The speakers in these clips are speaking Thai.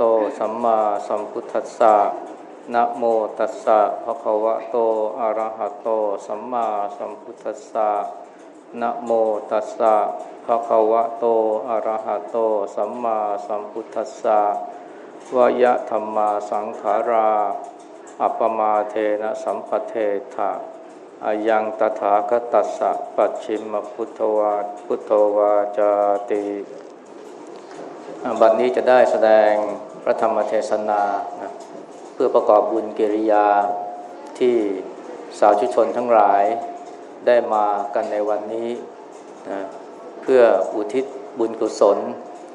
ต สัมมาสัมพุทธัสสะนะโมตัสสะภะคะวะโตอะระหะโต สัมมาสัมพุทธัสสะนะโมตัสสะภะคะวะโตอะระหะโต สัมมาสัมพุทธัสสะวยะธรรมาสังขารา อัปมาเทนะสัมปเทถะอายังตถาคตัสสะปัจฉิมพุทธวาพุทธวาจาติ บัดนี้จะได้แสดงพระธรรมเทศนานะเพื่อประกอบบุญกิริยาที่สาวชุชนทั้งหลายได้มากันในวันนี้นะเพื่ออุทิศบุญกุศล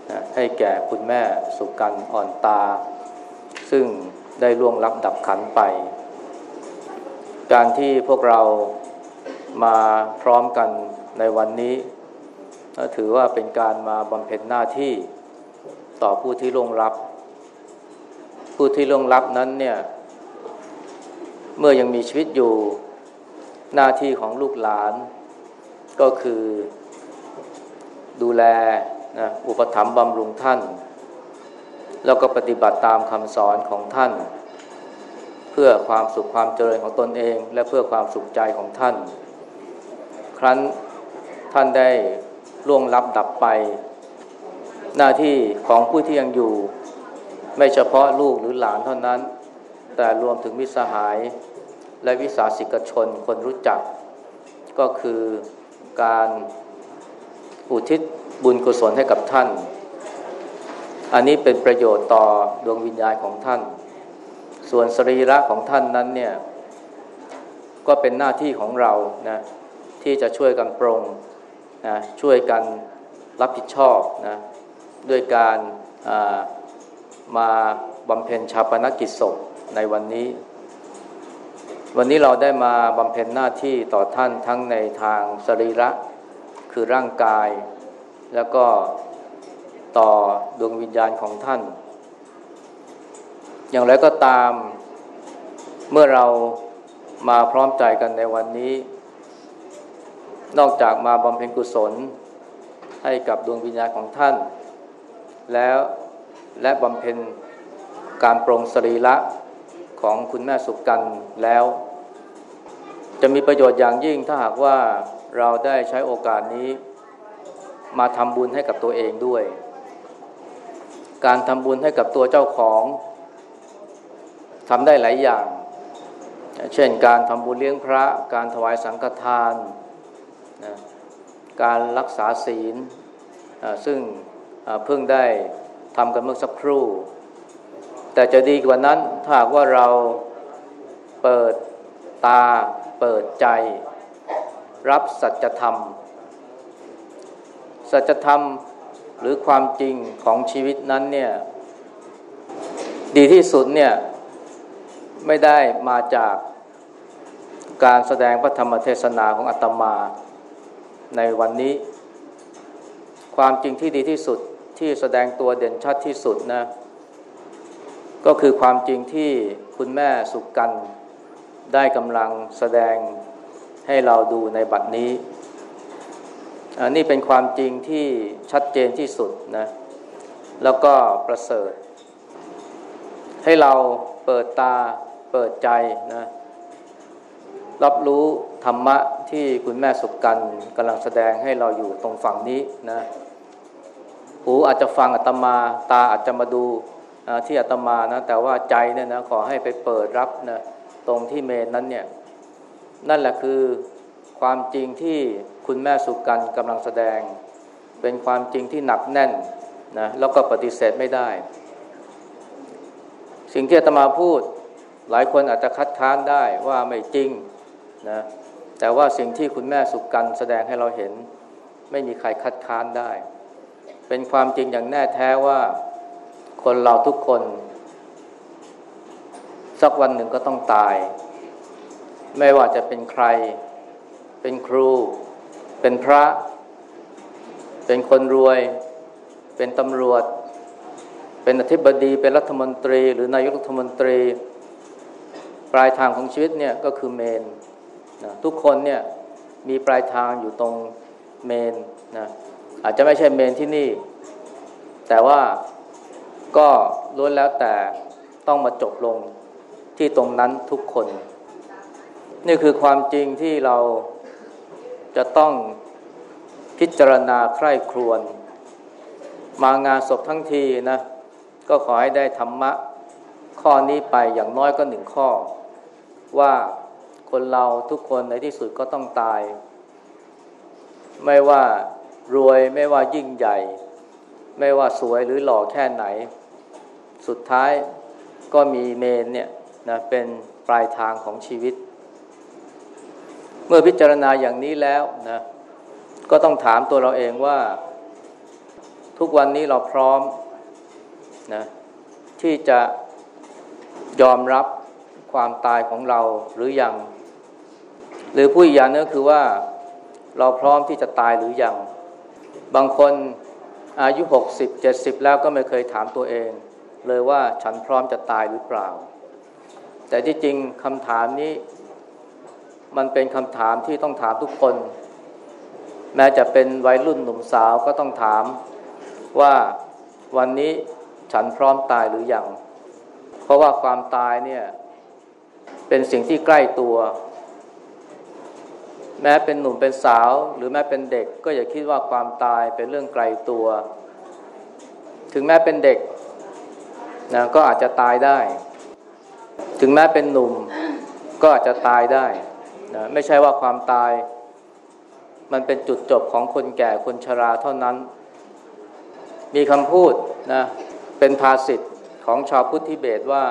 นะให้แก่คุณแม่สุกันอ่อนตา ซึ่งได้ล่วงลับดับขันไป การที่พวกเรามาพร้อมกันในวันนี้ ถือว่าเป็นการมาบำเพ็ญหน้าที่ ต่อผู้ที่ล่วงลับ ผู้ที่ล่วงลับนั้นเนี่ย เมื่อยังมีชีวิตอยู่หน้าที่ของลูกหลาน ก็คือดูแลนะอุปถัมภ์บำรุงท่าน แล้วก็ปฏิบัติตามคำสอนของท่าน เพื่อความสุขความเจริญของตนเอง และเพื่อความสุขใจของท่าน ครั้นท่านได้ล่วงลับดับไป หน้าที่ของผู้ที่ยังอยู่ ไม่เฉพาะลูกหรือหลานเท่านั้น แต่รวมถึงมิสหาย และวิสาสิกชนคนรู้จัก ก็คือการอุทิศบุญกุศลให้กับท่าน อันนี้เป็นประโยชน์ต่อดวงวิญญาณของท่าน ส่วนสรีระของท่านนั้นเนี่ยก็เป็นหน้าที่ของเรานะที่จะช่วยกันปรงนะช่วยกันรับผิดชอบนะ ด้วยการมาบำเพ็ญชาปนกิจศพในวันนี้ วันนี้เราได้มาบำเพ็ญหน้าที่ต่อท่านทั้งในทางสรีระคือร่างกาย แล้วก็ต่อดวงวิญญาณของท่าน อย่างไรก็ตามเมื่อเรามาพร้อมใจกันในวันนี้ นอกจากมาบำเพ็ญกุศลให้กับดวงวิญญาณของท่าน แล้วและบำเพ็ญการปรงสรีระของคุณแม่สุกันแล้ว จะมีประโยชน์อย่างยิ่งถ้าหากว่าเราได้ใช้โอกาสนี้ มาทำบุญให้กับตัวเองด้วย การทำบุญให้กับตัวเจ้าของทำได้หลายอย่าง เช่นการทำบุญเลี้ยงพระ การถวายสังฆทานนะการรักษาศีลซึ่ง เพิ่งได้ทำกันเมื่อสักครู่ แต่จะดีกว่านั้นถ้าว่าเราเปิดตา เปิดใจ รับสัจธรรม สัจธรรมหรือความจริงของชีวิตนั้นเนี่ยดีที่สุดเนี่ยไม่ได้มาจากการแสดงพระธรรมเทศนาของอาตมาในวันนี้ ความจริงที่ดีที่สุด ที่แสดงตัวเด่นชัดที่สุดนะ ก็คือความจริงที่คุณแม่สุกกันได้กำลังแสดงให้เราดูในบัดนี้อันนี้เป็นความจริงที่ชัดเจนที่สุดนะ แล้วก็ประเสริฐ ให้เราเปิดตาเปิดใจนะ รับรู้ธรรมะที่คุณแม่สุกกันกำลังแสดงให้เราอยู่ตรงฝั่งนี้นะ หูอาจจะฟังอาตมา ตาอาจจะมาดูที่อาตมานะ แต่ว่าใจเนี่ยนะขอให้ไปเปิดรับนะตรงที่เมนนั้นเนี่ย นั่นแหละคือความจริงที่คุณแม่สุกันกำลังแสดง เป็นความจริงที่หนักแน่นนะแล้วก็ปฏิเสธไม่ได้ สิ่งที่อาตมาพูด หลายคนอาจจะคัดค้านได้ว่าไม่จริงนะแต่ว่าสิ่งที่คุณแม่สุกันแสดงให้เราเห็น ไม่มีใครคัดค้านได้ เป็นความจริงอย่างแน่แท้ว่าคนเราทุกคน สักวันหนึ่งก็ต้องตาย ไม่ว่าจะเป็นใคร เป็นครู เป็นพระ เป็นคนรวย เป็นตำรวจ เป็นอธิบดี เป็นรัฐมนตรี หรือนายกรัฐมนตรี ปลายทางของชีวิตเนี่ยก็คือเมนนะทุกคนเนี่ยมีปลายทางอยู่ตรงเมนนะ อาจจะไม่ใช่เมนที่นี่ แต่ว่าก็ล้วนแล้วแต่ต้องมาจบลงที่ตรงนั้นทุกคน นี่คือความจริงที่เราจะต้องพิจารณาใคร่ครวญมางานศพทั้งทีนะ ก็ขอให้ได้ธรรมะข้อนี้ไปอย่างน้อยก็หนึ่งข้อ ว่าคนเราทุกคนในที่สุดก็ต้องตาย ไม่ว่า รวยไม่ว่ายิ่งใหญ่ ไม่ว่าสวยหรือหล่อแค่ไหน สุดท้ายก็มีเมนเนี่ยนะเป็นปลายทางของชีวิต เมื่อพิจารณาอย่างนี้แล้วนะก็ต้องถามตัวเราเองว่า ทุกวันนี้เราพร้อมนะที่จะยอมรับความตายของเราหรือยัง หรือผู้อีกอย่างนึงคือว่า เราพร้อมที่จะตายหรือยัง บางคนอายุหกสิบเจ็ดสิบแล้วก็ไม่เคยถามตัวเอง เลยว่าฉันพร้อมจะตายหรือเปล่า แต่ที่จริงคำถามนี้มันเป็นคำถามที่ต้องถามทุกคน แม้จะเป็นวัยรุ่นหนุ่มสาวก็ต้องถามว่าวันนี้ฉันพร้อมตายหรือยัง เพราะว่าความตายเนี่ยเป็นสิ่งที่ใกล้ตัว แม้เป็นหนุ่มเป็นสาว หรือแม้เป็นเด็กก็อย่าคิดว่าความตายเป็นเรื่องไกลตัว ถึงแม้เป็นเด็กนะก็อาจจะตายได้ ถึงแม้เป็นหนุ่มก็อาจจะตายได้นะไม่ใช่ว่าความตาย มันเป็นจุดจบของคนแก่คนชราเท่านั้น มีคำพูดนะเป็นภาษิตของชาวพุทธิเบตว่า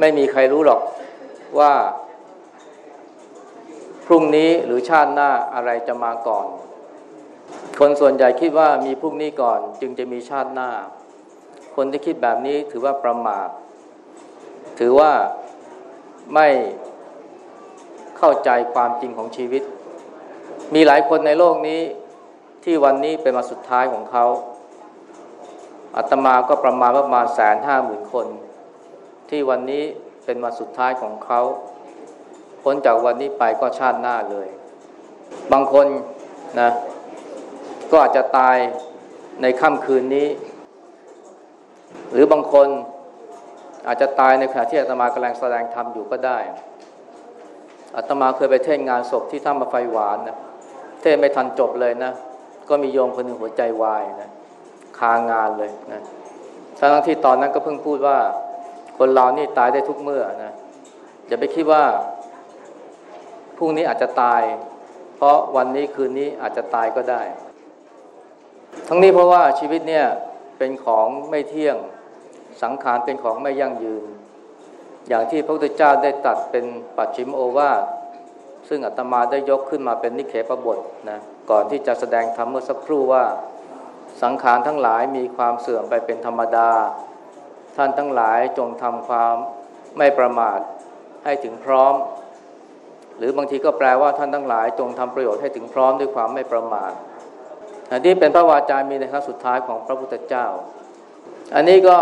ไม่มีใครรู้หรอกว่า พรุ่งนี้หรือชาติหน้าอะไรจะมาก่อน คนส่วนใหญ่คิดว่ามีพรุ่งนี้ก่อนจึงจะมีชาติหน้า คนที่คิดแบบนี้ถือว่าประมาท ถือว่าไม่เข้าใจความจริงของชีวิต มีหลายคนในโลกนี้ที่วันนี้เป็นมาสุดท้ายของเขาอาตมาก็ประมาณประมาณแสนห้าหมื่นคน ที่วันนี้เป็นมาสุดท้ายของเขา พ้นจากวันนี้ไปก็ชาติหน้าเลย บางคนนะก็อาจจะตายในค่ำคืนนี้ หรือบางคนอาจจะตายในขณะที่อาตมากำลังแสดงธรรมอยู่ก็ได้อาตมาเคยไปเทศงานศพที่ท่ามาไฟหวานนะเทศไม่ทันจบเลยนะ ก็มีโยมคนหนึ่งหัวใจวายนะคางานเลยนะทั้งที่ตอนนั้นก็เพิ่งพูดว่า คนเรานี่ตายได้ทุกเมื่อนะอย่าไปคิดว่า พรุ่งนี้อาจจะตาย เพราะวันนี้คืนนี้อาจจะตายก็ได้ ทั้งนี้เพราะว่าชีวิตเนี่ยเป็นของไม่เที่ยงสังขารเป็นของไม่ยั่งยืน อย่างที่พระพุทธเจ้าได้ตัดเป็นปัจฉิมโอวาทซึ่งอาตมาได้ยกขึ้นมาเป็นนิเคปบทนะก่อนที่จะแสดงธรรมเมื่อสักครู่ว่าสังขารทั้งหลายมีความเสื่อมไปเป็นธรรมดา ท่านทั้งหลายจงทำความไม่ประมาทให้ถึงพร้อม หรือบางทีก็แปลว่าท่านทั้งหลายจงทำประโยชน์ให้ถึงพร้อมด้วยความไม่ประมาทอันนี้เป็นพระวาจามีในครั้งสุดท้ายของพระพุทธเจ้า อันนี้ก็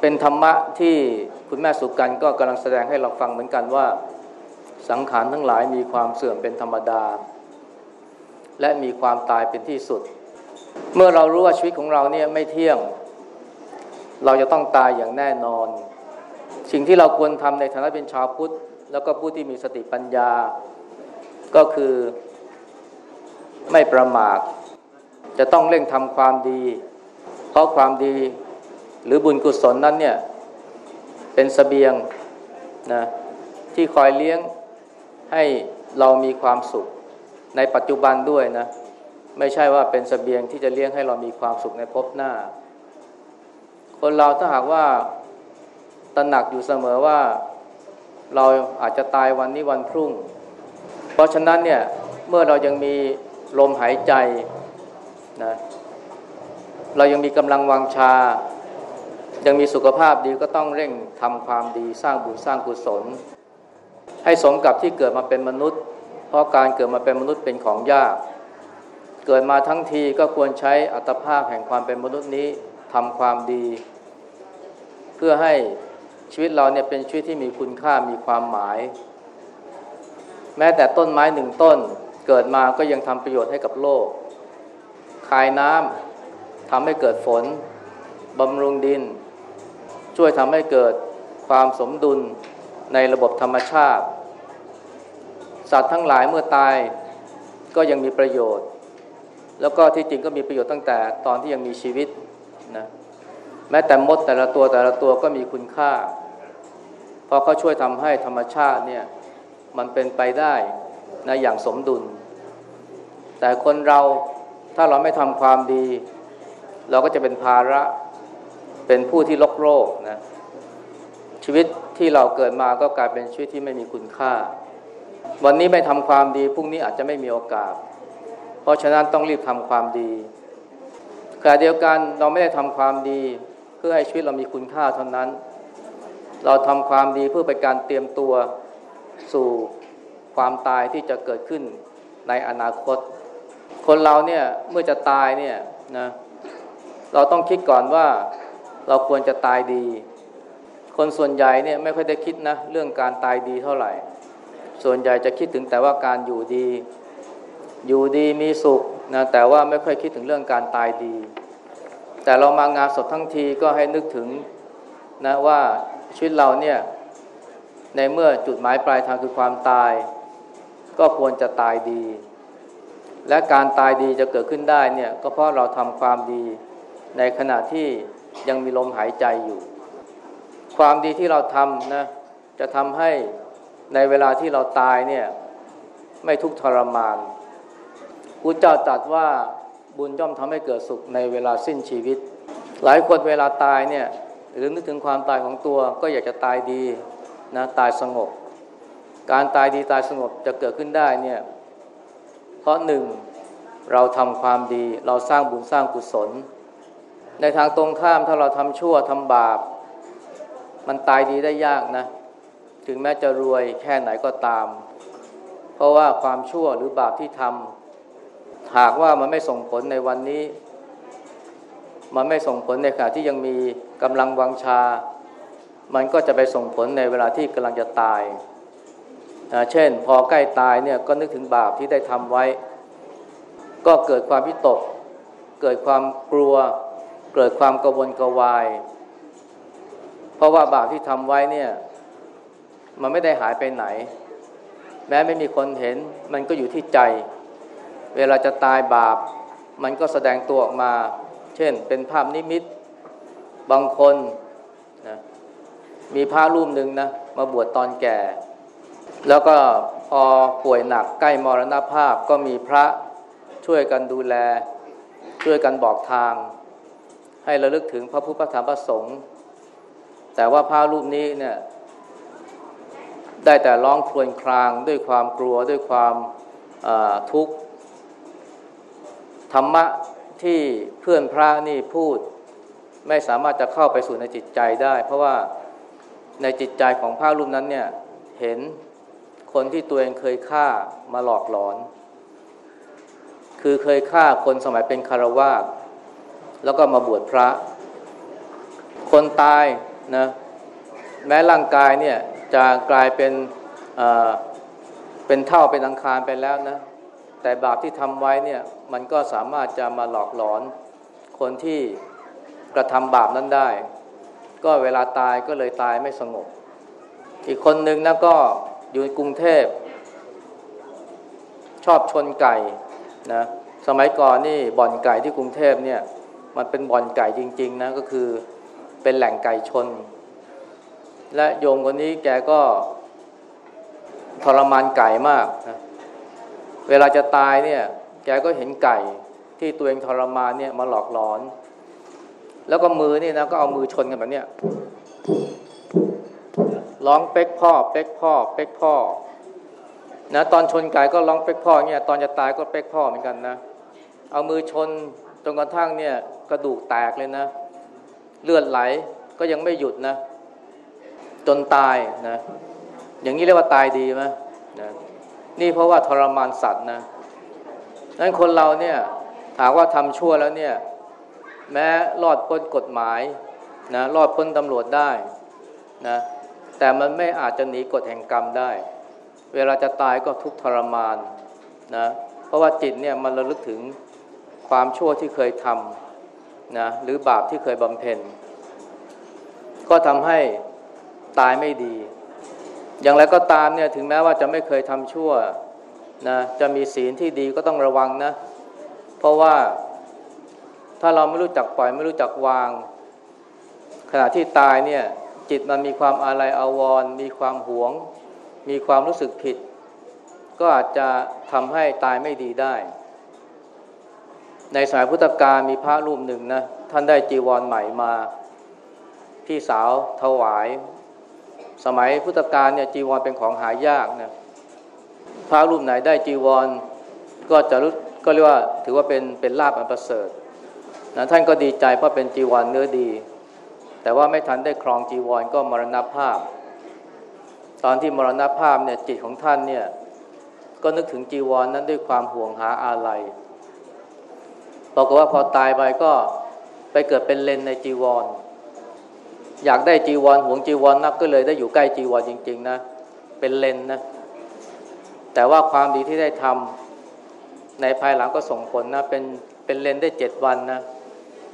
เป็นธรรมะที่คุณแม่สุกันก็กำลังแสดงให้เราฟังเหมือนกันว่า สังขารทั้งหลายมีความเสื่อมเป็นธรรมดา และมีความตายเป็นที่สุด เมื่อเรารู้ว่าชีวิตของเราเนี่ยไม่เที่ยง เราจะต้องตายอย่างแน่นอน สิ่งที่เราควรทำในฐานะเป็นชาวพุทธ แล้วก็ผู้ที่มีสติปัญญา ก็คือไม่ประมาทจะต้องเร่งทำความดี เพราะความดีหรือบุญกุศลนั้นเนี่ยเป็นสเสบียงนะที่คอยเลี้ยงให้เรามีความสุขในปัจจุบันด้วยนะไม่ใช่ว่าเป็นสเสบียงที่จะเลี้ยงให้เรามีความสุขในภพหน้า คนเราถ้าหากว่าตระหนักอยู่เสมอว่า เราอาจจะตายวันนี้วันพรุ่ง เพราะฉะนั้นเนี่ยเมื่อเรายังมีลมหายใจนะเรายังมีกำลังวังชา ยังมีสุขภาพดีก็ต้องเร่งทำความดีสร้างบุญสร้างกุศล ให้สมกับที่เกิดมาเป็นมนุษย์ เพราะการเกิดมาเป็นมนุษย์เป็นของยาก เกิดมาทั้งทีก็ควรใช้อัตภาพแห่งความเป็นมนุษย์นี้ทำความดี เพื่อให้ ชีวิตเราเนี่ยเป็นชีวิตที่มีคุณค่ามีความหมาย แม้แต่ต้นไม้หนึ่งต้น เกิดมาก็ยังทำประโยชน์ให้กับโลก คายน้ำทำให้เกิดฝนบำรุงดิน ช่วยทำให้เกิดความสมดุลในระบบธรรมชาติ สัตว์ทั้งหลายเมื่อตายก็ยังมีประโยชน์ แล้วก็ที่จริงก็มีประโยชน์ตั้งแต่ตอนที่ยังมีชีวิต แม้แต่มดแต่ละตัวแต่ละตัวก็มีคุณค่า เพราะเขาช่วยทำให้ธรรมชาติเนี่ยมันเป็นไปได้นะอย่างสมดุล แต่คนเราถ้าเราไม่ทำความดี เราก็จะเป็นภาระเป็นผู้ที่ลกโรคนะชีวิตที่เราเกิดมาก็กลายเป็นชีวิตที่ไม่มีคุณค่า วันนี้ไม่ทำความดีพรุ่งนี้อาจจะไม่มีโอกาส เพราะฉะนั้นต้องรีบทำความดีขณะเดียวกันเราไม่ได้ทำความดี เพื่อให้ชีวิตเรามีคุณค่าเท่านั้น เราทำความดีเพื่อเป็นการเตรียมตัวสู่ความตายที่จะเกิดขึ้นในอนาคต คนเราเนี่ยเมื่อจะตายเนี่ยนะเราต้องคิดก่อนว่าเราควรจะตายดี คนส่วนใหญ่เนี่ยไม่ค่อยได้คิดนะเรื่องการตายดีเท่าไหร่ ส่วนใหญ่จะคิดถึงแต่ว่าการอยู่ดี อยู่ดีมีสุขนะแต่ว่าไม่ค่อยคิดถึงเรื่องการตายดี แต่เรามางานศพทั้งทีก็ให้นึกถึงนะว่าชีวิตเราเนี่ยในเมื่อจุดหมายปลายทางคือความตาย ก็ควรจะตายดี และการตายดีจะเกิดขึ้นได้เนี่ยก็เพราะเราทำความดีในขณะที่ยังมีลมหายใจอยู่ ความดีที่เราทำนะจะทำให้ในเวลาที่เราตายเนี่ยไม่ทุกทรมานพุทธเจ้าตรัสว่า บุญย่อมทำให้เกิดสุขในเวลาสิ้นชีวิต หลายคนเวลาตายเนี่ยหรือนึกถึงความตายของตัวก็อยากจะตายดีนะตายสงบ การตายดีตายสงบจะเกิดขึ้นได้เนี่ยเพราะหนึ่งเราทำความดีเราสร้างบุญสร้างกุศล ในทางตรงข้ามถ้าเราทำชั่วทำบาป มันตายดีได้ยากนะ ถึงแม้จะรวยแค่ไหนก็ตาม เพราะว่าความชั่วหรือบาปที่ทำ หากว่ามันไม่ส่งผลในวันนี้ มันไม่ส่งผลในขณะที่ยังมีกำลังวังชา มันก็จะไปส่งผลในเวลาที่กำลังจะตาย เช่น พอใกล้ตายเนี่ยก็นึกถึงบาปที่ได้ทำไว้ ก็เกิดความพิตก เกิดความกลัว เกิดความกระวนกระวาย เพราะว่าบาปที่ทำไว้เนี่ยมันไม่ได้หายไปไหน แม้ไม่มีคนเห็นมันก็อยู่ที่ใจ เวลาจะตายบาป มันก็แสดงตัวออกมา เช่นเป็นภาพนิมิตบางคนนะมีพระรูปหนึ่งนะมาบวชตอนแก่ แล้วก็พอป่วยหนักใกล้มรณภาพก็มีพระช่วยกันดูแล ช่วยกันบอกทาง ให้ระลึกถึงพระพุทธธรรมประสงค์แต่ว่าพระรูปนี้เนี่ยได้แต่ร้องครวญครางด้วยความกลัวด้วยความทุกข์ ธรรมะที่เพื่อนพระนี่พูดไม่สามารถจะเข้าไปสู่ในจิตใจได้ เพราะว่าในจิตใจของพระรูปนั้นเนี่ยเห็นคนที่ตัวเองเคยฆ่ามาหลอกหลอน คือเคยฆ่าคนสมัยเป็นคารวาสแล้วก็มาบวชพระ คนตายนะแม้ร่างกายเนี่ยจะกลายเป็นเป็นเท่าเป็นอังคารไปแล้วนะ แต่บาปที่ทำไว้เนี่ยมันก็สามารถจะมาหลอกหลอนคนที่กระทำบาปนั้นได้ ก็เวลาตายก็เลยตายไม่สงบ อีกคนหนึ่งนะก็อยู่กรุงเทพ ชอบชนไก่นะสมัยก่อนนี่บ่อนไก่ที่กรุงเทพเนี่ยมันเป็นบ่อนไก่จริงๆนะก็คือเป็นแหล่งไก่ชน และโยมคนนี้แกก็ทรมานไก่มากนะ เวลาจะตายเนี่ย แกก็เห็นไก่ที่ตัวเองทรมานเนี่ยมาหลอกหลอน แล้วก็มือนี่นะก็เอามือชนกันแบบเนี้ยร้องเป๊กพ่อ เป๊กพ่อ เป๊กพ่อนะตอนชนไก่ก็ร้องเป๊กพ่อเนี่ยตอนจะตายก็เป๊กพ่อเหมือนกันนะ เอามือชนจนกระทั่งเนี่ยกระดูกแตกเลยนะ เลือดไหลก็ยังไม่หยุดนะ จนตายนะ อย่างนี้เรียกว่าตายดีไหมนะ นี่เพราะว่าทรมานสัตว์นะนั้นคนเราเนี่ยถามว่าทำชั่วแล้วเนี่ย แม้รอดพ้นกฎหมายนะรอดพ้นตำรวจได้นะแต่มันไม่อาจจะหนีกฎแห่งกรรมได้ เวลาจะตายก็ทุกทรมานนะเพราะว่าจิตเนี่ยมันระลึกถึงความชั่วที่เคยทำนะหรือบาปที่เคยบำเพ็ญ ก็ทำให้ตายไม่ดี อย่างไรก็ตามเนี่ยถึงแม้ว่าจะไม่เคยทำชั่วนะจะมีศีลที่ดีก็ต้องระวังนะ เพราะว่าถ้าเราไม่รู้จักปล่อยไม่รู้จักวาง ขณะที่ตายเนี่ยจิตมันมีความอาลัยอาวรณ์มีความหวง มีความรู้สึกผิด ก็อาจจะทำให้ตายไม่ดีได้ ในสายพุทธกาลมีพระรูปหนึ่งนะท่านได้จีวรใหม่มา พี่สาวถวาย สมัยพุทธกาลเนี่ยจีวรเป็นของหายากนะพระรูปไหนได้จีวร ก็จะรู้ก็เรียกว่าถือว่าเป็นเป็นลาบอันประเสริฐนะท่านก็ดีใจเพราะเป็นจีวรเนื้อดี แต่ว่าไม่ทันได้ครองจีวรก็มรณภาพ ตอนที่มรณภาพเนี่ยจิตของท่านเนี่ยก็นึกถึงจีวรนนั้นด้วยความห่วงหาอาลัยบอกว่าพอตายไปก็ไปเกิดเป็นเลนในจีวร อยากได้จีวรห่วงจีวรนักก็เลยได้อยู่ใกล้จีวรจริง ๆ นะ เป็นเลนนะ แต่ว่าความดีที่ได้ทำในภายหลังก็ส่งผลนะ เป็นเป็นเลนได้เจ็ดวันนะ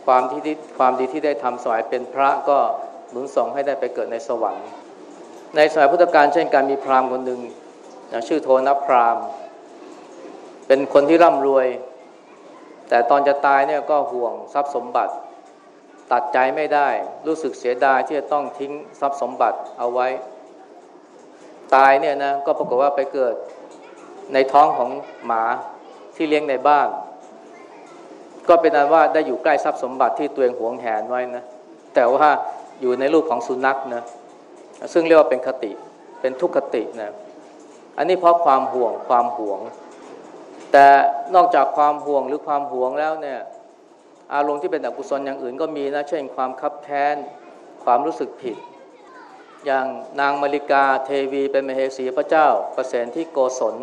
ความที่ความดีที่ได้ทำสมัยเป็นพระก็หนุนส่งให้ได้ไปเกิดในสวรรค์ ในสมัยพุทธกาลเช่นการมีพราหมณ์คนหนึ่งนะชื่อโทนพราหมณ์ เป็นคนที่ร่ำรวย แต่ตอนจะตายเนี่ยก็ห่วงทรัพย์สมบัติ ตัดใจไม่ได้ รู้สึกเสียดายที่จะต้องทิ้งทรัพย์สมบัติเอาไว้ ตายเนี่ยนะก็ปรากฏว่าไปเกิดในท้องของหมาที่เลี้ยงในบ้าน ก็เป็นอันว่าได้อยู่ใกล้ทรัพย์สมบัติที่ตัวเองหวงแหนไว้นะแต่ว่าอยู่ในรูปของสุนัขนะซึ่งเรียกว่าเป็นคติเป็นทุกขตินะอันนี้เพราะความห่วงความห่วง แต่นอกจากความห่วงหรือความห่วงแล้วเนี่ย อารมณ์ที่เป็นอกุศลอย่างอื่นก็มีนะเช่นความคับแค้นความรู้สึกผิด อย่างนางมาริกาเทวีเป็นมเหสีพระเจ้าประเสนที่โกศล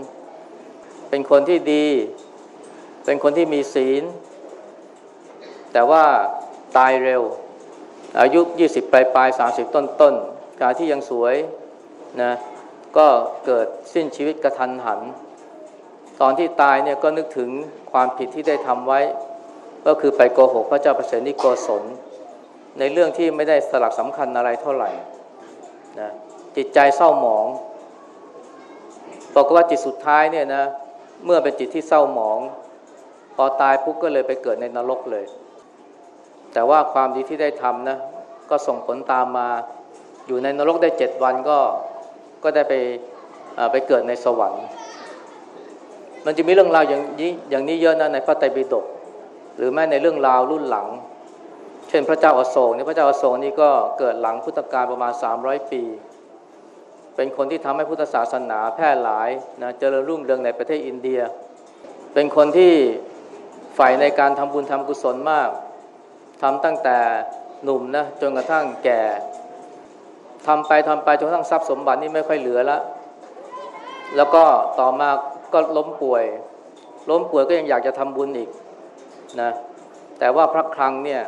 เป็นคนที่ดี เป็นคนที่มีศีล แต่ว่าตายเร็ว อายุ 20 ปลายปลาย30 ต้นต้นการที่ยังสวยนะก็เกิดสิ้นชีวิตกระทันหัน ตอนที่ตายเนี่ยก็นึกถึงความผิดที่ได้ทำไว้ ก็คือไปโกหกพระเจ้าประเสนิโกศลในเรื่องที่ไม่ได้สลักสำคัญอะไรเท่าไหร่นะจิตใจเศร้าหมองบอกว่าจิตสุดท้ายเนี่ยนะเมื่อเป็นจิตที่เศร้าหมอง พอตายปุ๊บก็เลยไปเกิดในนรกเลย แต่ว่าความดีที่ได้ทำนะก็ส่งผลตามมาอยู่ในนรกได้เจ็ดวันก็ก็ได้ไปไปเกิดในสวรรค์ มันจะมีเรื่องราวอย่างนี้อย่างนี้เยอะนะในพระไตรปิฎก หรือแม้ในเรื่องราวรุ่นหลัง เช่นพระเจ้าอโศกนี่พระเจ้าอโศกนี่ก็เกิดหลังพุทธกาลประมาณ 300 ปี เป็นคนที่ทำให้พุทธศาสนาแพร่หลายนะเจริญรุ่งเรืองในประเทศอินเดีย เป็นคนที่ใฝ่ในการทำบุญทำกุศลมากทำตั้งแต่หนุ่มนะจนกระทั่งแก่ทำไปทำไปจนกระทั่งทรัพย์สมบัตินี่ไม่ค่อยเหลือแล้วแล้วก็ต่อมาก็ล้มป่วย ล้มป่วยก็ยังอยากจะทำบุญอีก นะแต่ว่าพระคลังเนี่ย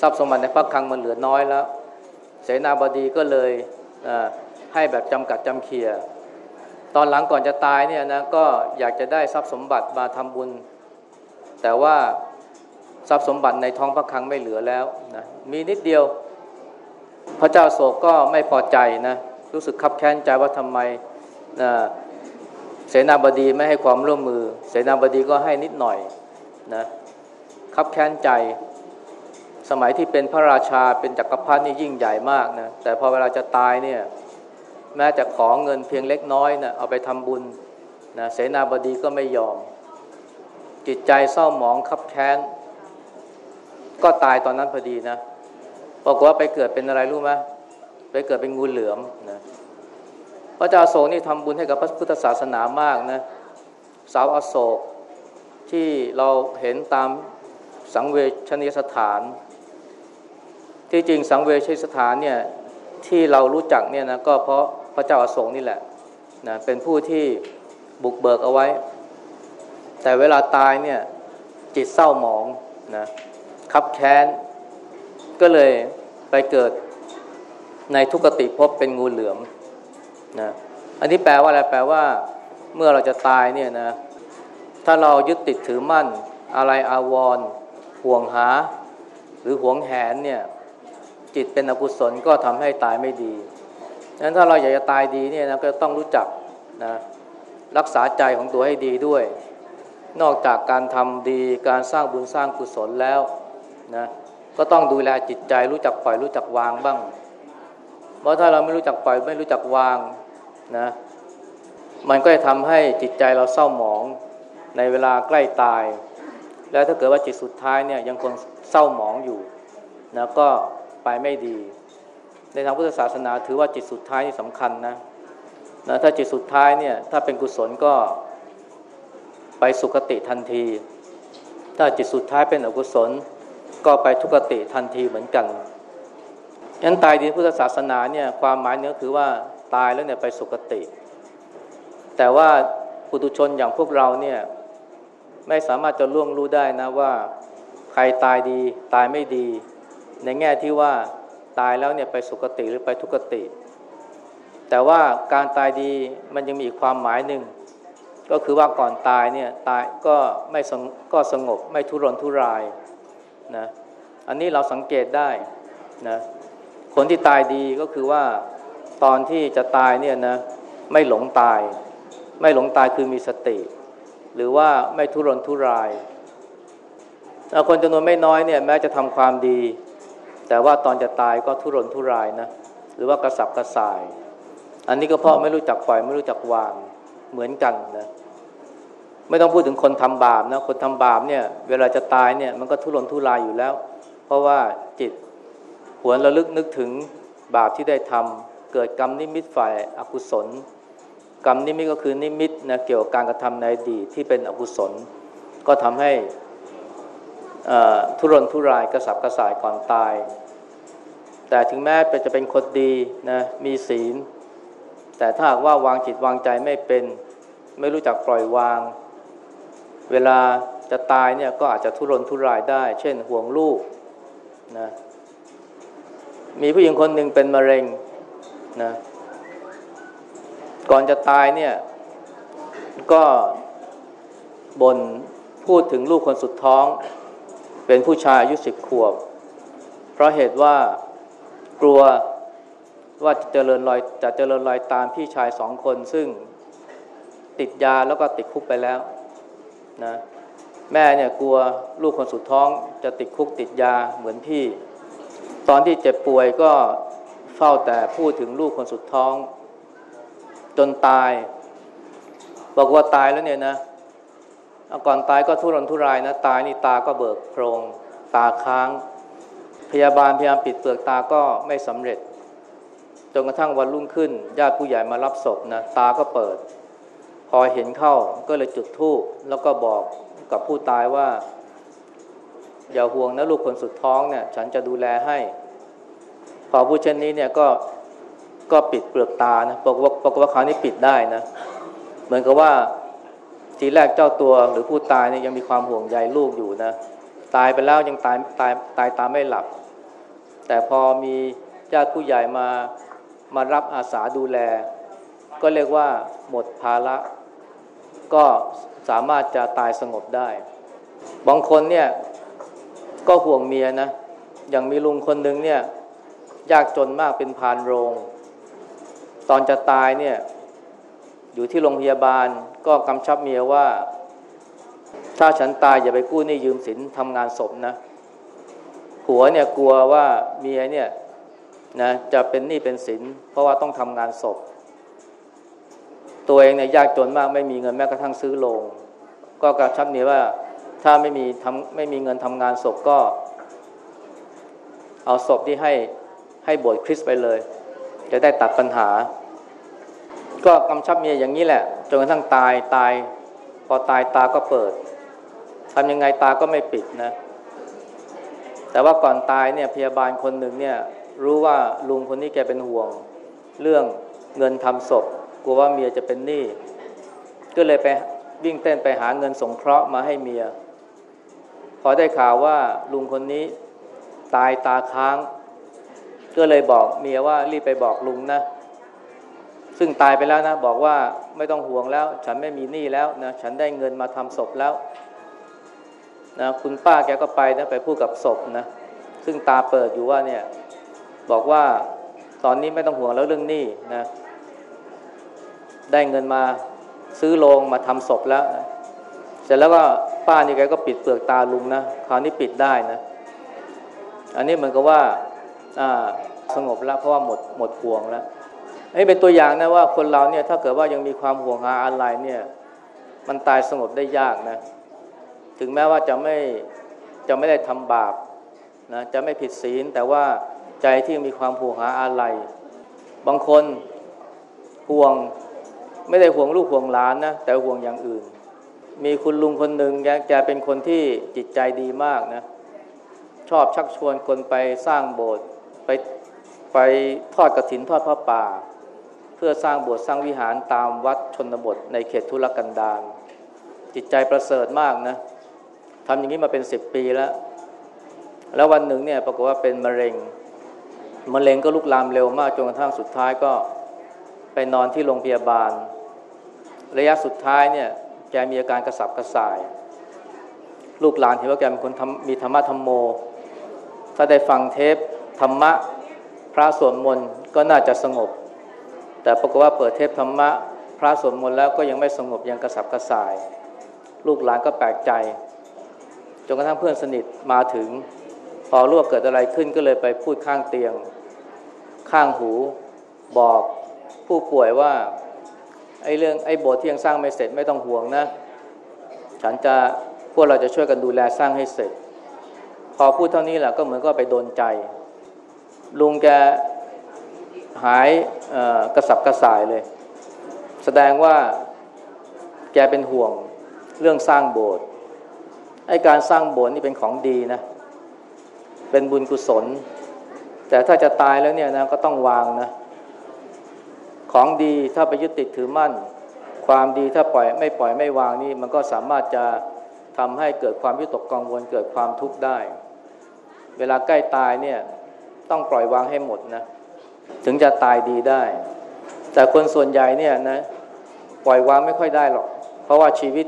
ทรัพย์สมบัติในพระคลังมันเหลือน้อยแล้ว เสนาบดีก็เลยให้แบบจำกัดจำเคียตอนหลังก่อนจะตายเนี่ยนะก็อยากจะได้ทรัพย์สมบัติมาทำบุญ แต่ว่าทรัพย์สมบัติในท้องพระคลังไม่เหลือแล้วนะมีนิดเดียว พระเจ้าโศกก็ไม่พอใจนะรู้สึกขับแค้นใจว่าทำไมนะเสนาบดีไม่ให้ความร่วมมือ เสนาบดีก็ให้นิดหน่อยนะ ขับแค้นใจ สมัยที่เป็นพระราชาเป็นจักรพรรดินี่ยิ่งใหญ่มากนะแต่พอเวลาจะตายเนี่ยแม้จะขอเงินเพียงเล็กน้อยนะเอาไปทำบุญนะเสนาบดีก็ไม่ยอม จิตใจเศร้าหมองคับแค้น ก็ตายตอนนั้นพอดีนะบอกว่าไปเกิดเป็นอะไรรู้ไหมไปเกิดเป็นงูเหลือมนะพระเจ้าโศกนี่ทำบุญให้กับพระพุทธศาสนามากนะสาวอโศกที่เราเห็นตาม สังเวชนียสถาน ที่จริงสังเวชนียสถานเนี่ยที่เรารู้จักเนี่ยนะก็เพราะพระเจ้าอาโศกนี่แหละนะเป็นผู้ที่บุกเบิกเอาไว้ แต่เวลาตายเนี่ยจิตเศร้าหมองนะคับแค้น ก็เลยไปเกิดในทุกติภพเป็นงูเหลือมนะอันนี้แปลว่าอะไรแปลว่า เมื่อเราจะตายเนี่ยนะถ้าเรายึดติดถือมั่นอะไรอาวร ห่วงหา หรือห่วงแหนเนี่ยจิตเป็นอกุศลก็ทำให้ตายไม่ดีดังนั้นถ้าเราอยากจะตายดีเนี่ยนะก็ต้องรู้จักนะรักษาใจของตัวให้ดีด้วย นอกจากการทำดีการสร้างบุญสร้างกุศลแล้วนะก็ต้องดูแลจิตใจรู้จักปล่อยรู้จักวางบ้าง เพราะถ้าเราไม่รู้จักปล่อยไม่รู้จักวางนะมันก็จะทำให้จิตใจเราเศร้าหมองในเวลาใกล้ตาย แล้วถ้าเกิดว่าจิตสุดท้ายเนี่ยยังคงเศร้าหมองอยู่นะก็ไปไม่ดี ในทางพุทธศาสนาถือว่าจิตสุดท้ายนี่สำคัญนะนะถ้าจิตสุดท้ายเนี่ยถ้าเป็นกุศลก็ไปสุคติทันที ถ้าจิตสุดท้ายเป็นอกุศล ก็ไปทุกติทันทีเหมือนกันยันตายดีพุทธศาสนาเนี่ยความหมายเนื้อคือว่าตายแล้วเนี่ยไปสุคติ แต่ว่าปุถุชนอย่างพวกเราเนี่ย ไม่สามารถจะล่วงรู้ได้นะว่า ใครตายดีตายไม่ดี ในแง่ที่ว่าตายแล้วเนี่ยไปสุคติหรือไปทุกติ แต่ว่าการตายดีมันยังมีอีกความหมายหนึ่งก็คือว่าก่อนตายเนี่ยตายก็ไม่ก็สงบไม่ทุรนทุรายนะอันนี้เราสังเกตได้นะคนที่ตายดีก็คือว่าตอนที่จะตายเนี่ยนะไม่หลงตาย ไม่หลงตายคือมีสติ หรือว่าไม่ทุรนทุรายคนจำนวนไม่น้อยเนี่ยแม้จะทำความดี แต่ว่าตอนจะตายก็ทุรนทุรายนะหรือว่ากระสับกระส่าย อันนี้ก็เพราะไม่รู้จักปล่อยไม่รู้จักวางเหมือนกันนะไม่ต้องพูดถึงคนทำบาปนะคนทำบาปเนี่ย เวลาจะตายเนี่ยมันก็ทุรนทุรายอยู่แล้ว เพราะว่าจิตหวนระลึกนึกถึงบาปที่ได้ทำเกิดกรรมนิมิตฝ่ายอกุศล กรรมนิมิตก็คือนิมิตนะเกี่ยวกับการกระทำในอดีตที่เป็นอกุศล ก็ทำให้ทุรนทุรายกระสับกระส่ายก่อนตาย แต่ถึงแม้จะเป็นคนดีนะมีศีล แต่ถ้าหากว่าวางจิตวางใจไม่เป็น ไม่รู้จักปล่อยวาง เวลาจะตายเนี่ยก็อาจจะทุรนทุรายได้ เช่นห่วงลูกนะมีผู้หญิงคนหนึ่งเป็นมะเร็งนะ ก่อนจะตายเนี่ย ก็บนพูดถึงลูกคนสุดท้อง เป็นผู้ชายอายุสิบขวบ เพราะเหตุว่ากลัวว่าจะเจริญรอยจะเจริญรอยตามพี่ชายสองคนซึ่งติดยาแล้วก็ติดคุกไปแล้วนะแม่เนี่ยกลัวลูกคนสุดท้องจะติดคุกติดยาเหมือนพี่ ตอนที่เจ็บป่วยก็เฝ้าแต่พูดถึงลูกคนสุดท้อง จนตาย บอกว่าตายแล้วเนี่ยนะก่อนตายก็ทุรนทุรายนะ ตายนี่ตาก็เบิกโพรงตาค้าง พยาบาลพยายามปิดเปลือกตาก็ไม่สำเร็จจนกระทั่งวันรุ่งขึ้น ญาติผู้ใหญ่มารับศพนะตาก็เปิด พอเห็นเข้าก็เลยจุดธูปแล้วก็บอกกับผู้ตายว่า อย่าห่วงนะลูกคนสุดท้องเนี่ย ฉันจะดูแลให้ พอพูดเช่นนี้เนี่ยก็ ก็ปิดเปลือกตานะบอกว่าบอกว่าเขาวนี่ปิดได้นะ เหมือนกับว่าทีแรกเจ้าตัวหรือผู้ตายเนี่ยยังมีความห่วงใยลูกอยู่นะ ตายไปแล้วยังตายตายตายตามไม่หลับ แต่พอมีญาติผู้ใหญ่มามารับอาสาดูแล ก็เรียกว่าหมดภาระก็สามารถจะตายสงบได้ บางคนเนี่ยก็ห่วงเมียนะ อย่างมีลุงคนหนึ่งเนี่ยยากจนมากเป็นพานโรง ตอนจะตายเนี่ยอยู่ที่โรงพยาบาลก็กำชับเมียว่า ถ้าฉันตายอย่าไปกู้หนี้ยืมสินทำงานศพนะผัวเนี่ยกลัวว่าเมียเนี่ยนะจะเป็นหนี้เป็นสิน เพราะว่าต้องทำงานศพ ตัวเองเนี่ยยากจนมากไม่มีเงินแม้กระทั่งซื้อโรงก็กระชับนี้ว่าถ้าไม่มีทำไม่มีเงินทำงานศพก็ เอาศพที่ให้ให้บวชคริสไปเลย จะได้ตัดปัญหา ก็กำชับเมียอย่างนี้แหละจนกระทั่งตายตาย พอตายตาก็เปิดทำยังไงตาก็ไม่ปิดนะแต่ว่าก่อนตายเนี่ยพยาบาลคนหนึ่งเนี่ยรู้ว่าลุงคนนี้แกเป็นห่วง เรื่องเงินทำศพกลัวว่าเมียจะเป็นหนี้ก็เลยไปวิ่งเต้นไปหาเงินสงเคราะห์มาให้เมีย พอได้ข่าวว่าลุงคนนี้ตายตาค้าง ก็เลยบอกเมียว่ารีบไปบอกลุงนะ ซึ่งตายไปแล้วนะ บอกว่าไม่ต้องห่วงแล้ว ฉันไม่มีหนี้แล้วนะฉันได้เงินมาทำศพแล้วนะคุณป้าแกก็ไปนะไปพูดกับศพนะ ซึ่งตาเปิดอยู่ว่าเนี่ย บอกว่าตอนนี้ไม่ต้องห่วงแล้วเรื่องหนี้นะ ได้เงินมาซื้อโรงมาทำศพแล้วนะเสร็จแล้วก็ป้านี่แกก็ปิดเปลือกตาลุงนะคราวนี้ปิดได้นะ อันนี้เหมือนกับว่า สงบแล้วเพราะว่าหมดหมดห่วงแล้วนี่เป็นตัวอย่างนะว่าคนเราเนี่ยถ้าเกิดว่ายังมีความห่วงหาอะไรเนี่ย มันตายสงบได้ยากนะ ถึงแม้ว่าจะไม่จะไม่ได้ทำบาปนะจะไม่ผิดศีล แต่ว่าใจที่มีความห่วงหาอะไร บางคนห่วงไม่ได้ห่วงลูกห่วงหลานนะแต่ห่วงอย่างอื่น มีคุณลุงคนหนึ่งแกแกเป็นคนที่จิตใจดีมากนะชอบชักชวนคนไปสร้างโบสถ์ไป ไปทอดกระถินทอดพระป่า เพื่อสร้างโบสถ์สร้างวิหารตามวัดชนบทในเขตทุรกันดารจิตใจประเสริฐมากนะทำอย่างนี้มาเป็นสิบปีแล้ว แล้ววันหนึ่งเนี่ยปรากฏว่าเป็นมะเร็งมะเร็งก็ลุกลามเร็วมากจนกระทั่งสุดท้ายก็ไปนอนที่โรงพยาบาล ระยะสุดท้ายเนี่ยแกมีอาการกระสับกระส่าย ลูกหลานเห็นว่าแกเป็นคนมีธรรมะธรรมโม ถ้าได้ฟังเทปธรรมะ พระสวดมนต์ก็น่าจะสงบ แต่ปรากฏว่าเปิดเทปธรรมะ พระสวดมนต์แล้วก็ยังไม่สงบยังกระสับกระส่าย ลูกหลานก็แปลกใจ จนกระทั่งเพื่อนสนิทมาถึง พอรู้ว่าเกิดอะไรขึ้นก็เลยไปพูดข้างเตียง ข้างหูบอกผู้ป่วยว่าไอ้เรื่องไอ้โบสถ์ที่ยังสร้างไม่เสร็จไม่ต้องห่วงนะ ฉันจะพวกเราจะช่วยกันดูแลสร้างให้เสร็จ พอพูดเท่านี้แหละก็เหมือนก็ไปโดนใจ ลุงแกหายกระสับกระส่ายเลย แสดงว่าแกเป็นห่วงเรื่องสร้างโบสถ์ไอ้การสร้างโบสถ์นี่เป็นของดีนะ เป็นบุญกุศล แต่ถ้าจะตายแล้วเนี่ยนะก็ต้องวางนะ ของดีถ้าไปยึดติดถือมั่น ความดีถ้าปล่อยไม่ปล่อยไม่วางนี่ มันก็สามารถจะทำให้เกิดความวิตกกังวลเกิดความทุกข์ได้ เวลาใกล้ตายเนี่ย ต้องปล่อยวางให้หมดนะ ถึงจะตายดีได้ แต่คนส่วนใหญ่เนี่ยนะ ปล่อยวางไม่ค่อยได้หรอก เพราะว่าชีวิต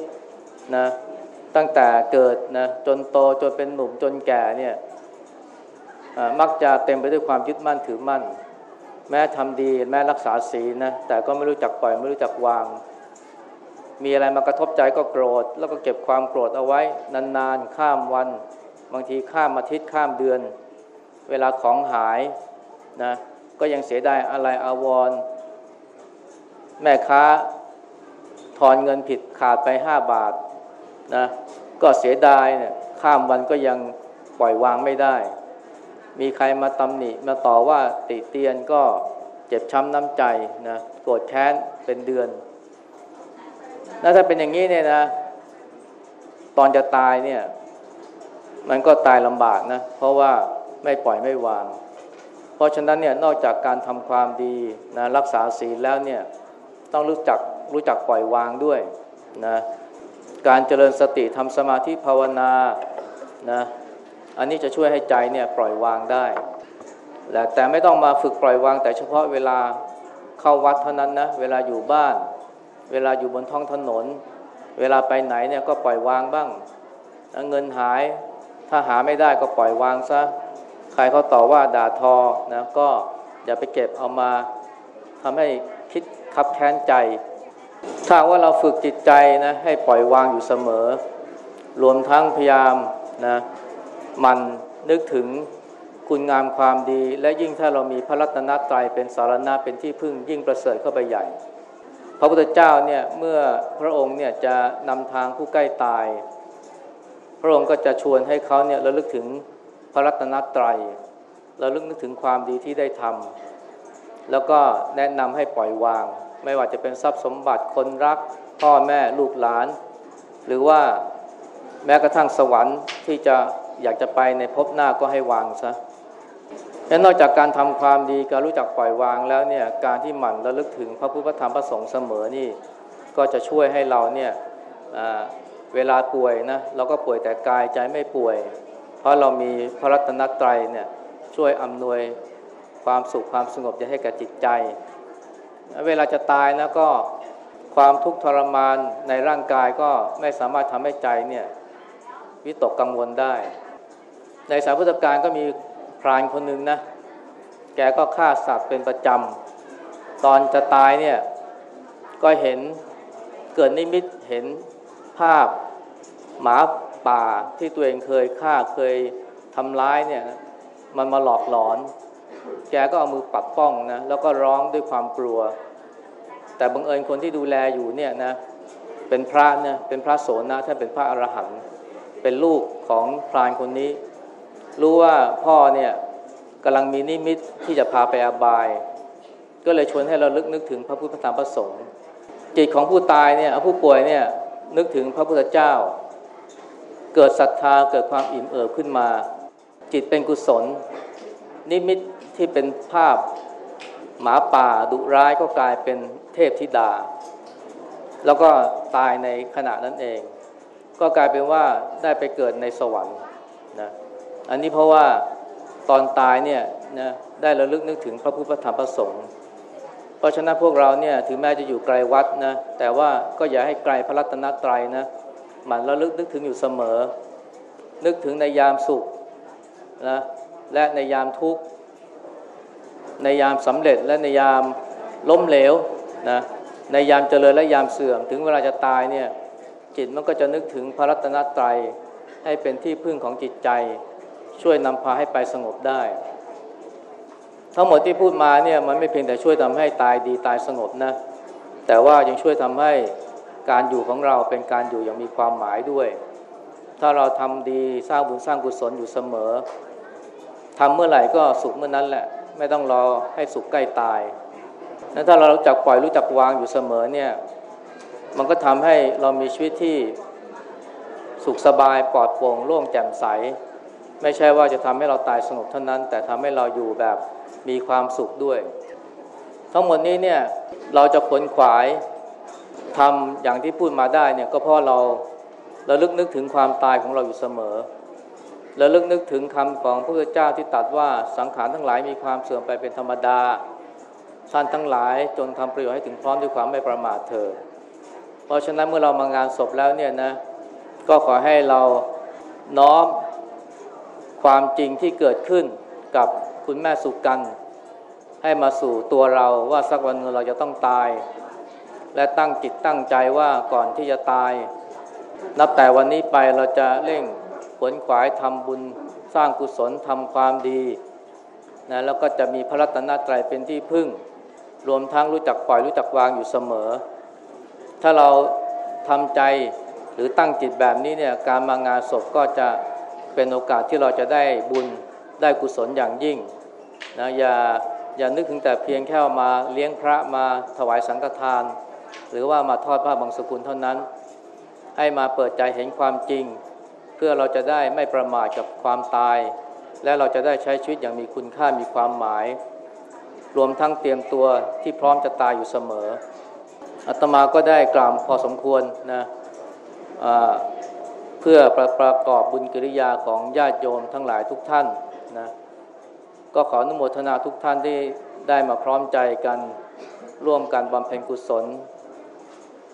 นะ ตั้งแต่เกิดนะ จนโตจนเป็นหนุ่มจนแก่เนี่ยมักจะเต็มไปด้วยความยึดมั่นถือมั่น แม้ทำดีแม้รักษาศีลนะ แต่ก็ไม่รู้จักปล่อยไม่รู้จักวาง มีอะไรมากระทบใจก็โกรธ แล้วก็เก็บความโกรธเอาไว้ นานๆ ข้ามวัน บางทีข้ามอาทิตย์ข้ามเดือน เวลาของหายนะก็ยังเสียดายอะไรอาวร แม่ค้าถอนเงินผิดขาดไปห้าบาทนะก็เสียดายเนี่ยข้ามวันก็ยังปล่อยวางไม่ได้ มีใครมาตำหนิมาต่อว่าติเตียนก็เจ็บช้ำน้ำใจนะโกรธแค้นเป็นเดือนแล้วถ้าเป็นอย่างนี้เนี่ยนะ ตอนจะตายเนี่ย มันก็ตายลำบากนะ เพราะว่า ไม่ปล่อยไม่วาง เพราะฉะนั้นเนี่ยนอกจากการทำความดีนะรักษาศีลแล้วเนี่ยต้องรู้จักรู้จักปล่อยวางด้วยนะการเจริญสติทำสมาธิภาวนานะอันนี้จะช่วยให้ใจเนี่ยปล่อยวางได้แต่ไม่ต้องมาฝึกปล่อยวาง แต่เฉพาะเวลาเข้าวัดเท่านั้นนะเวลาอยู่บ้าน เวลาอยู่บนท้องถนน เวลาไปไหนเนี่ยก็ปล่อยวางบ้าง เงินหายถ้าหาไม่ได้ก็ปล่อยวางซะ รเขาต่อว่าด่าทอนะก็อย่าไปเก็บเอามาทำให้คิดคับแค้นใจ ถ้าว่าเราฝึกจิตใจนะให้ปล่อยวางอยู่เสมอ รวมทั้งพยายามนะมันนึกถึงคุณงามความดี และยิ่งถ้าเรามีพระรัตนตรัยเป็นสารณะเป็นที่พึ่งยิ่งประเสริฐเข้าไปใหญ่ พระพุทธเจ้าเนี่ยเมื่อพระองค์เนี่ยจะนำทางผู้ใกล้ตาย พระองค์ก็จะชวนให้เขาเนี่ยระลึกถึง พระรัตนตรัยระลึกนึกถึงความดีที่ได้ทำแล้วก็แนะนำให้ปล่อยวาง ไม่ว่าจะเป็นทรัพย์สมบัติคนรัก พ่อแม่ลูกหลาน หรือว่าแม้กระทั่งสวรรค์ที่จะอยากจะไปในภพหน้าก็ให้วางซะและนอกจากการทำความดีการรู้จักปล่อยวางแล้วเนี่ยการที่หมั่นระลึกถึงพระพุทธธรรมพระสงฆ์เสมอนี่ก็จะช่วยให้เราเนี่ยเวลาป่วยนะเราก็ป่วยแต่กายใจไม่ป่วย เพราะเรามีพระรัตนตรัยเนี่ยช่วยอำนวยความสุขความสงบจะให้กับจิตใจ เวลาจะตายนะก็ความทุกข์ทรมานในร่างกายก็ไม่สามารถทำให้ใจเนี่ยวิตกกังวลได้ ในสายพุทธการก็มีพรานคนหนึ่งนะ แกก็ฆ่าสัตว์เป็นประจำ ตอนจะตายเนี่ยก็เห็นเกิดนิมิตเห็นภาพหมา ป่าที่ตัวเองเคยฆ่าเคยทำร้ายเนี่ย มันมาหลอกหลอน แกก็เอามือปัดป้องนะแล้วก็ร้องด้วยความกลัว แต่บังเอิญคนที่ดูแลอยู่เนี่ยนะเป็นพระเนี่ยเป็นพระโสนะท่านเป็นพระอรหันต์เป็นลูกของพรานคนนี้ รู้ว่าพ่อเนี่ยกำลังมีนิมิตที่จะพาไปอบาย ก็เลยชวนให้เราลึกนึกถึงพระพุทธธรรมพระสงฆ์จิตของผู้ตายเนี่ยผู้ป่วยเนี่ยนึกถึงพระพุทธเจ้า เกิดศรัทธาเกิดความอิ่มเอิบขึ้นมา จิตเป็นกุศล นิมิตที่เป็นภาพหมาป่าดุร้ายก็กลายเป็นเทพธิดา แล้วก็ตายในขณะนั้นเอง ก็กลายเป็นว่าได้ไปเกิดในสวรรค์นะอันนี้เพราะว่าตอนตายเนี่ยนะได้ระลึกนึกถึงพระพุทธธรรมพระสงฆ์เพราะฉะนั้นพวกเราเนี่ยถึงแม้จะอยู่ไกลวัดนะแต่ว่าก็อย่าให้ไกลพระรัตนตรัยนะ มันระลึกนึกถึงอยู่เสมอ นึกถึงในยามสุขนะและในยามทุกข์ ในยามสำเร็จและในยามล้มเหลวนะในยามเจริญและยามเสื่อม ถึงเวลาจะตายเนี่ยจิตมันก็จะนึกถึงพระรัตนตรัยให้เป็นที่พึ่งของจิตใจ ช่วยนำพาให้ไปสงบได้ ทั้งหมดที่พูดมาเนี่ยมันไม่เพียงแต่ช่วยทำให้ตายดีตายสงบนะแต่ว่ายังช่วยทำให้ การอยู่ของเราเป็นการอยู่อย่างมีความหมายด้วย ถ้าเราทำดีสร้างบุญสร้างกุศลอยู่เสมอทำเมื่อไหร่ก็สุขเมื่อนั้นแหละ ไม่ต้องรอให้สุขใกล้ตายนั้นถ้าเรารู้จักปล่อยรู้จักวางอยู่เสมอเนี่ยมันก็ทำให้เรามีชีวิตที่สุขสบายปลอดโปร่งโล่งแจ่มใส ไม่ใช่ว่าจะทำให้เราตายสงบเท่านั้น แต่ทำให้เราอยู่แบบมีความสุขด้วย ทั้งหมดนี้เนี่ยเราจะขนขวาย ทำอย่างที่พูดมาได้เนี่ยก็เพราะเราเราลึกนึกถึงความตายของเราอยู่เสมอเราลึกนึกถึงคำของพระพุทธเจ้าที่ตรัสว่าสังขารทั้งหลายมีความเสื่อมไปเป็นธรรมดาท่านทั้งหลายจนทำประโยชน์ให้ถึงพร้อมด้วยความไม่ประมาทเถิดเพราะฉะนั้นเมื่อเรามางานศพแล้วเนี่ยนะก็ขอให้เราน้อมความจริงที่เกิดขึ้นกับคุณแม่สุกัน ให้มาสู่ตัวเราว่าสักวันหนึ่งเราจะต้องตาย และตั้งจิตตั้งใจว่าก่อนที่จะตาย นับแต่วันนี้ไปเราจะเร่งขวนขวายทำบุญสร้างกุศลทำความดีนะแล้วก็จะมีพระรัตนตรัยเป็นที่พึ่ง รวมทั้งรู้จักปล่อยรู้จักวางอยู่เสมอ ถ้าเราทำใจหรือตั้งจิตแบบนี้เนี่ยการมางานศพก็จะเป็นโอกาสที่เราจะได้บุญได้กุศลอย่างยิ่งนะอย่าอย่านึกถึงแต่เพียงแค่มาเลี้ยงพระมาถวายสังฆทาน หรือว่ามาทอดผ้าบางสกุลเท่านั้น ให้มาเปิดใจเห็นความจริง เพื่อเราจะได้ไม่ประมาทกับความตาย และเราจะได้ใช้ชีวิตอย่างมีคุณค่ามีความหมาย รวมทั้งเตรียมตัวที่พร้อมจะตายอยู่เสมออาตมาก็ได้กล่าวพอสมควรนะเพื่อประประกอบบุญกิริยาของญาติโยมทั้งหลายทุกท่านนะก็ขออนุโมทนาทุกท่านที่ได้มาพร้อมใจกันร่วมกันบำเพ็ญกุศล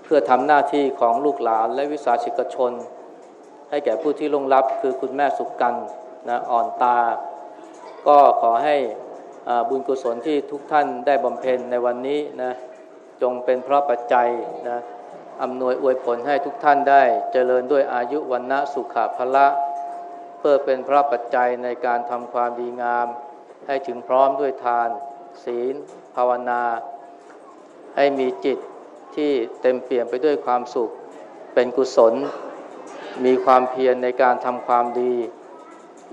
เพื่อทำหน้าที่ของลูกหลานและวิสาชิกชน ให้แก่ผู้ที่ลงรับคือคุณแม่สุกกันนะอ่อนตา ก็ขอให้บุญกุศลที่ทุกท่านได้บำเพ็ญในวันนี้นะจงเป็นเพราะปัจจัยนะอำนวยอวยผลให้ทุกท่านได้เจริญด้วยอายุวันนะสุขภละ เพื่อเป็นพระปัจจัยในการทำความดีงาม ให้ถึงพร้อมด้วยทาน ศีล ภาวนา ให้มีจิต ที่เต็มเปี่ยมไปด้วยความสุข เป็นกุศล มีความเพียรในการทำความดี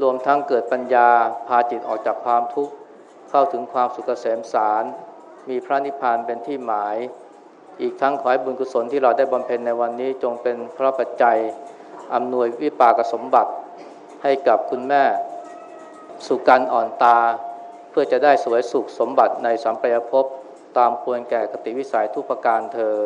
รวมทั้งเกิดปัญญาพาจิตออกจากความทุกข์ เข้าถึงความสุขเกษมสาร มีพระนิพพานเป็นที่หมาย อีกทั้งขอให้บุญกุศลที่เราได้บำเพ็ญในวันนี้จงเป็นพระปัจจัยอำนวยวิปากสมบัติให้กับคุณแม่ สุการอ่อนตา เพื่อจะได้สวยสุขสมบัติในสัมปรายภพ ตามควรแก่กติวิสัยทุกประการเธอ